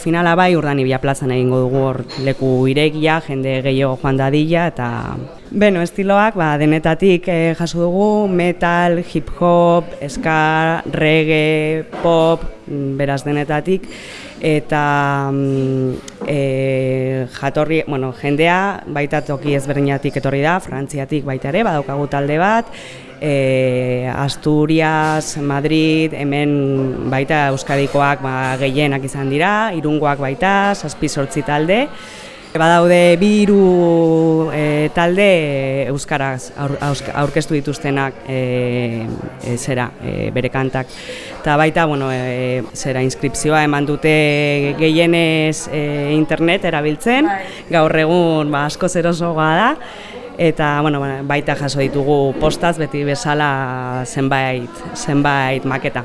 Finala bai urdan ibia plazan egingo dugu hor leku iregia, jende gehiago joan dadila eta... Beno, estiloak ba, denetatik eh, jaso dugu metal, hip hop, ska, reggae, pop, mm, beraz denetatik eta mm, jatorri, bueno, jendea baita toki ezberdinatik etorri da, frantziatik baita ere, badaukagu talde bat, e, Asturias, Madrid, hemen baita Euskadikoak ba, gehienak izan dira, irungoak baita, saspi sortzi talde. Badaude bi hiru e, talde euskaraz aurkeztu dituztenak e, e, zera e, bere kantak. Eta baita bueno e, zera inskripzioa eman dute gehienez e, internet erabiltzen. Bai. gaur egun ba asko zerosoa da. Eta bueno, baita jaso ditugu postaz beti bezala zenbait zenbait maketa